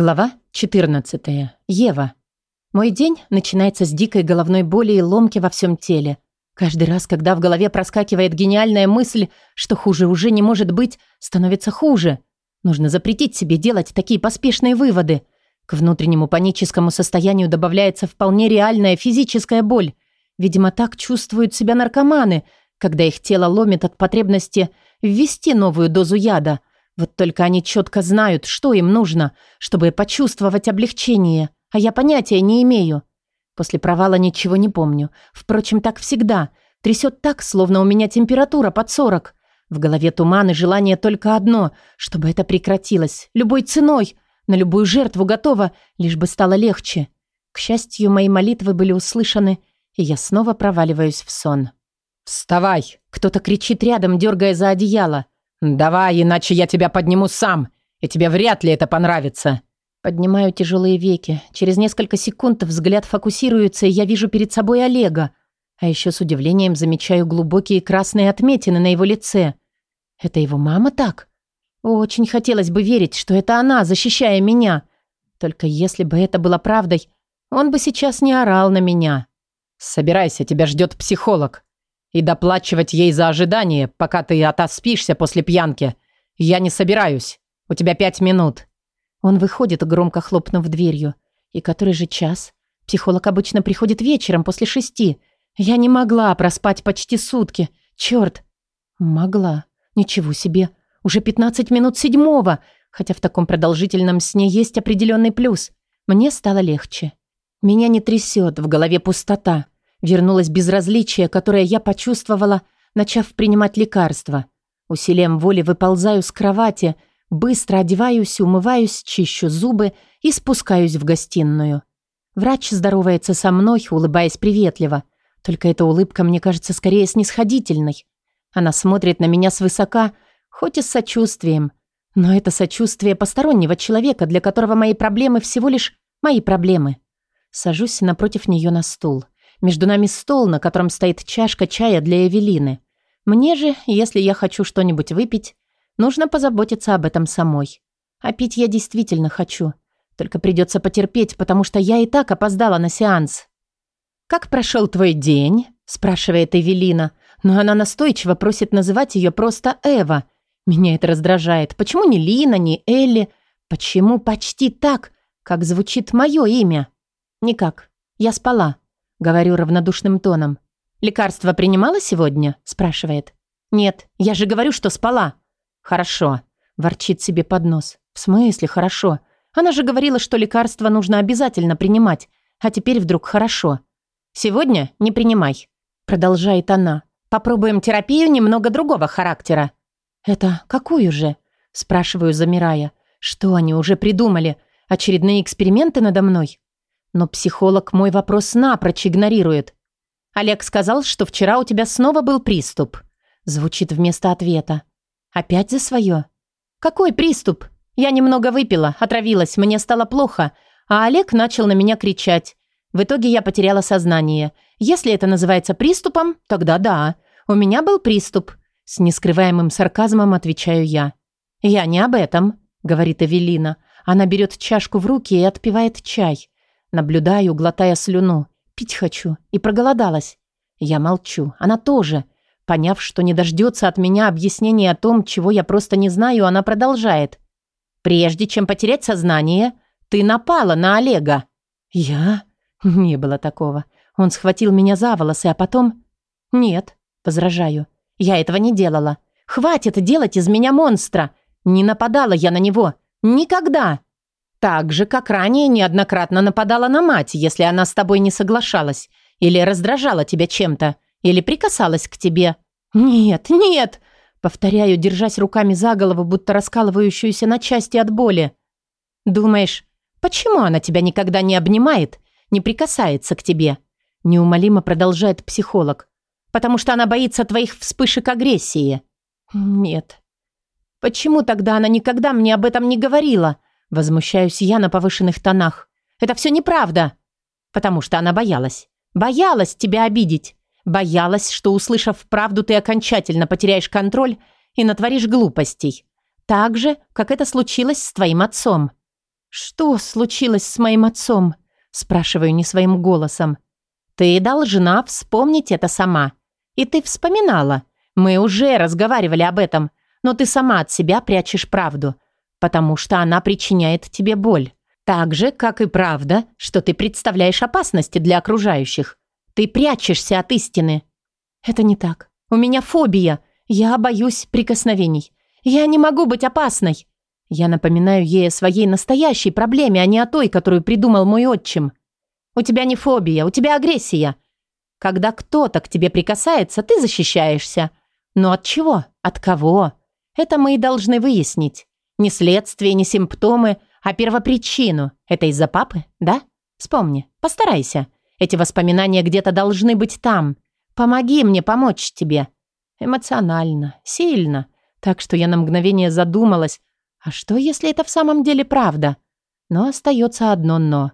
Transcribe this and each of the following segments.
Глава 14. Ева. Мой день начинается с дикой головной боли и ломки во всем теле. Каждый раз, когда в голове проскакивает гениальная мысль, что хуже уже не может быть, становится хуже. Нужно запретить себе делать такие поспешные выводы. К внутреннему паническому состоянию добавляется вполне реальная физическая боль. Видимо, так чувствуют себя наркоманы, когда их тело ломит от потребности ввести новую дозу яда – вот только они четко знают, что им нужно, чтобы почувствовать облегчение, а я понятия не имею. После провала ничего не помню. Впрочем, так всегда. Трясет так, словно у меня температура под сорок. В голове туман и желание только одно, чтобы это прекратилось. Любой ценой, на любую жертву готова, лишь бы стало легче. К счастью, мои молитвы были услышаны, и я снова проваливаюсь в сон. «Вставай!» Кто-то кричит рядом, дергая за одеяло. «Давай, иначе я тебя подниму сам, и тебе вряд ли это понравится». Поднимаю тяжелые веки. Через несколько секунд взгляд фокусируется, и я вижу перед собой Олега. А еще с удивлением замечаю глубокие красные отметины на его лице. Это его мама так? Очень хотелось бы верить, что это она, защищая меня. Только если бы это было правдой, он бы сейчас не орал на меня. «Собирайся, тебя ждет психолог», и доплачивать ей за ожидание, пока ты отоспишься после пьянки, я не собираюсь. У тебя пять минут». Он выходит, громко хлопнув дверью. «И который же час? Психолог обычно приходит вечером после шести. Я не могла проспать почти сутки. Черт!» «Могла. Ничего себе. Уже пятнадцать минут седьмого. Хотя в таком продолжительном сне есть определенный плюс. Мне стало легче. Меня не трясет, в голове пустота. Вернулось безразличие, которое я почувствовала, начав принимать лекарства. Усилием воли выползаю с кровати, быстро одеваюсь, умываюсь, чищу зубы и спускаюсь в гостиную. Врач здоровается со мной, улыбаясь приветливо. Только эта улыбка мне кажется скорее снисходительной. Она смотрит на меня свысока, хоть и с сочувствием. Но это сочувствие постороннего человека, для которого мои проблемы всего лишь мои проблемы. Сажусь напротив нее на стул. — между нами стол, на котором стоит чашка чая для Эвелины. Мне же, если я хочу что-нибудь выпить, нужно позаботиться об этом самой. А пить я действительно хочу. Только придется потерпеть, потому что я и так опоздала на сеанс. «Как прошел твой день?» – спрашивает Эвелина. Но она настойчиво просит называть ее просто Эва. Меня это раздражает. Почему не Лина, не Элли? Почему почти так, как звучит мое имя? Никак. Я спала. Говорю равнодушным тоном. «Лекарство принимала сегодня?» – спрашивает. «Нет, я же говорю, что спала». «Хорошо», – ворчит себе под нос. «В смысле хорошо? Она же говорила, что лекарство нужно обязательно принимать, а теперь вдруг хорошо». «Сегодня не принимай», – продолжает она. «Попробуем терапию немного другого характера». «Это какую же?» – спрашиваю, замирая. «Что они уже придумали? Очередные эксперименты надо мной?» Но психолог мой вопрос напрочь игнорирует. «Олег сказал, что вчера у тебя снова был приступ». Звучит вместо ответа. «Опять за свое?» «Какой приступ? Я немного выпила, отравилась, мне стало плохо, а Олег начал на меня кричать. В итоге я потеряла сознание. Если это называется приступом, тогда да. У меня был приступ». С нескрываемым сарказмом отвечаю я. «Я не об этом», — говорит Эвелина. Она берет чашку в руки и отпивает чай. Наблюдаю, глотая слюну. Пить хочу. И проголодалась. Я молчу. Она тоже. Поняв, что не дождется от меня объяснения о том, чего я просто не знаю, она продолжает. «Прежде чем потерять сознание, ты напала на Олега». «Я?» Не было такого. Он схватил меня за волосы, а потом... «Нет», — возражаю. «Я этого не делала. Хватит делать из меня монстра. Не нападала я на него. Никогда!» Так же, как ранее неоднократно нападала на мать, если она с тобой не соглашалась, или раздражала тебя чем-то, или прикасалась к тебе. «Нет, нет!» — повторяю, держась руками за голову, будто раскалывающуюся на части от боли. «Думаешь, почему она тебя никогда не обнимает, не прикасается к тебе?» — неумолимо продолжает психолог. «Потому что она боится твоих вспышек агрессии». «Нет». «Почему тогда она никогда мне об этом не говорила?» Возмущаюсь я на повышенных тонах. «Это все неправда!» «Потому что она боялась. Боялась тебя обидеть. Боялась, что, услышав правду, ты окончательно потеряешь контроль и натворишь глупостей. Так же, как это случилось с твоим отцом». «Что случилось с моим отцом?» спрашиваю не своим голосом. «Ты должна вспомнить это сама. И ты вспоминала. Мы уже разговаривали об этом, но ты сама от себя прячешь правду потому что она причиняет тебе боль. Так же, как и правда, что ты представляешь опасности для окружающих. Ты прячешься от истины. Это не так. У меня фобия. Я боюсь прикосновений. Я не могу быть опасной. Я напоминаю ей о своей настоящей проблеме, а не о той, которую придумал мой отчим. У тебя не фобия, у тебя агрессия. Когда кто-то к тебе прикасается, ты защищаешься. Но от чего? От кого? Это мы и должны выяснить. Не следствие, не симптомы, а первопричину. Это из-за папы, да? Вспомни, постарайся. Эти воспоминания где-то должны быть там. Помоги мне помочь тебе. Эмоционально, сильно. Так что я на мгновение задумалась, а что, если это в самом деле правда? Но остается одно «но».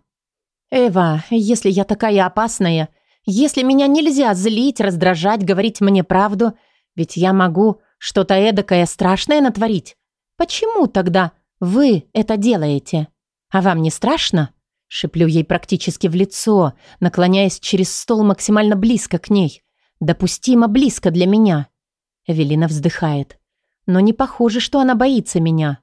«Эва, если я такая опасная, если меня нельзя злить, раздражать, говорить мне правду, ведь я могу что-то эдакое страшное натворить, Почему тогда вы это делаете? А вам не страшно? Шиплю ей практически в лицо, наклоняясь через стол максимально близко к ней. Допустимо близко для меня. Эвелина вздыхает. Но не похоже, что она боится меня.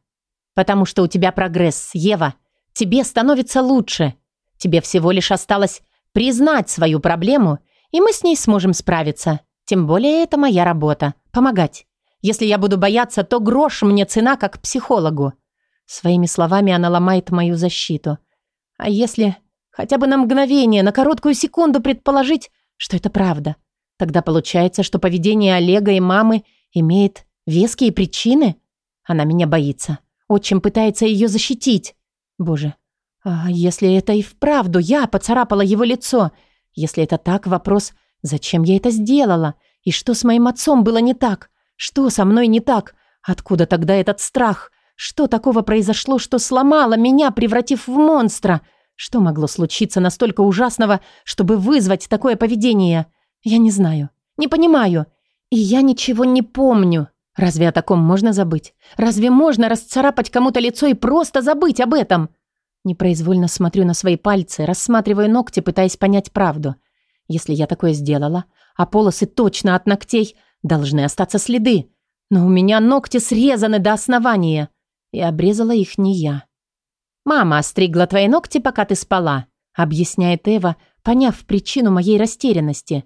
Потому что у тебя прогресс, Ева. Тебе становится лучше. Тебе всего лишь осталось признать свою проблему, и мы с ней сможем справиться. Тем более это моя работа – помогать. Если я буду бояться, то грош мне цена как психологу. Своими словами она ломает мою защиту. А если хотя бы на мгновение, на короткую секунду предположить, что это правда, тогда получается, что поведение Олега и мамы имеет веские причины? Она меня боится. Отчим пытается ее защитить. Боже, а если это и вправду я поцарапала его лицо? Если это так, вопрос, зачем я это сделала? И что с моим отцом было не так? Что со мной не так? Откуда тогда этот страх? Что такого произошло, что сломало меня, превратив в монстра? Что могло случиться настолько ужасного, чтобы вызвать такое поведение? Я не знаю. Не понимаю. И я ничего не помню. Разве о таком можно забыть? Разве можно расцарапать кому-то лицо и просто забыть об этом? Непроизвольно смотрю на свои пальцы, рассматриваю ногти, пытаясь понять правду. Если я такое сделала, а полосы точно от ногтей – Должны остаться следы. Но у меня ногти срезаны до основания. И обрезала их не я. «Мама остригла твои ногти, пока ты спала», объясняет Эва, поняв причину моей растерянности.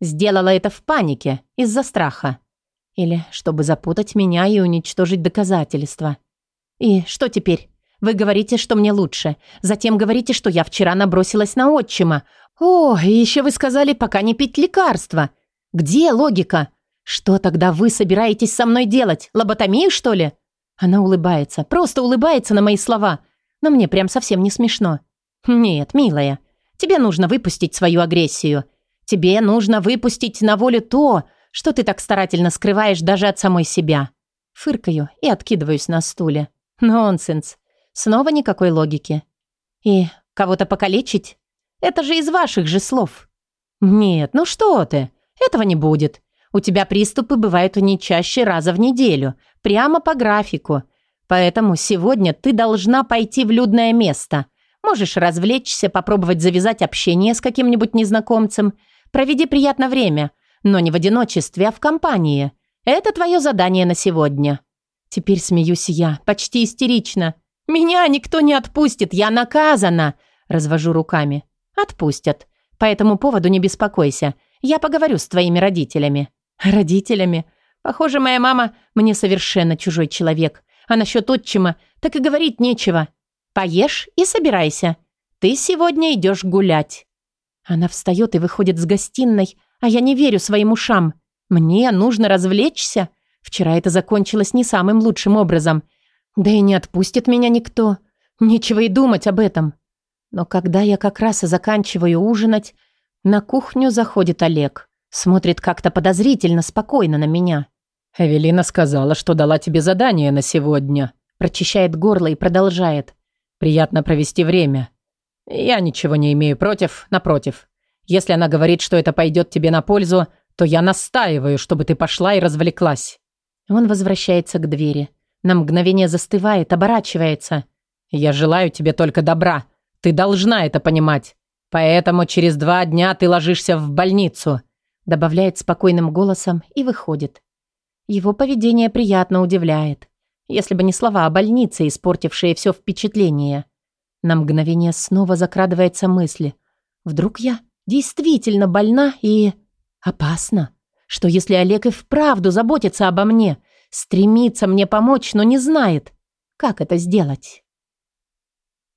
«Сделала это в панике, из-за страха. Или чтобы запутать меня и уничтожить доказательства. И что теперь? Вы говорите, что мне лучше. Затем говорите, что я вчера набросилась на отчима. О, и еще вы сказали, пока не пить лекарства. Где логика? «Что тогда вы собираетесь со мной делать? Лоботомию, что ли?» Она улыбается, просто улыбается на мои слова, но мне прям совсем не смешно. «Нет, милая, тебе нужно выпустить свою агрессию. Тебе нужно выпустить на волю то, что ты так старательно скрываешь даже от самой себя». Фыркаю и откидываюсь на стуле. Нонсенс. Снова никакой логики. И кого-то покалечить? Это же из ваших же слов. Нет, ну что ты? Этого не будет. У тебя приступы бывают не чаще раза в неделю, прямо по графику. Поэтому сегодня ты должна пойти в людное место. Можешь развлечься, попробовать завязать общение с каким-нибудь незнакомцем. Проведи приятное время, но не в одиночестве, а в компании. Это твое задание на сегодня». Теперь смеюсь я, почти истерично. «Меня никто не отпустит, я наказана!» Развожу руками. «Отпустят. По этому поводу не беспокойся. Я поговорю с твоими родителями». Родителями. Похоже, моя мама мне совершенно чужой человек. А насчет отчима так и говорить нечего. Поешь и собирайся. Ты сегодня идешь гулять. Она встает и выходит с гостиной, а я не верю своим ушам. Мне нужно развлечься. Вчера это закончилось не самым лучшим образом. Да и не отпустит меня никто. Нечего и думать об этом. Но когда я как раз и заканчиваю ужинать, на кухню заходит Олег. Смотрит как-то подозрительно, спокойно на меня. «Эвелина сказала, что дала тебе задание на сегодня». Прочищает горло и продолжает. «Приятно провести время. Я ничего не имею против, напротив. Если она говорит, что это пойдет тебе на пользу, то я настаиваю, чтобы ты пошла и развлеклась». Он возвращается к двери. На мгновение застывает, оборачивается. «Я желаю тебе только добра. Ты должна это понимать. Поэтому через два дня ты ложишься в больницу добавляет спокойным голосом и выходит. Его поведение приятно удивляет. Если бы не слова о больнице, испортившие все впечатление. На мгновение снова закрадывается мысль. Вдруг я действительно больна и... опасна? Что если Олег и вправду заботится обо мне, стремится мне помочь, но не знает, как это сделать?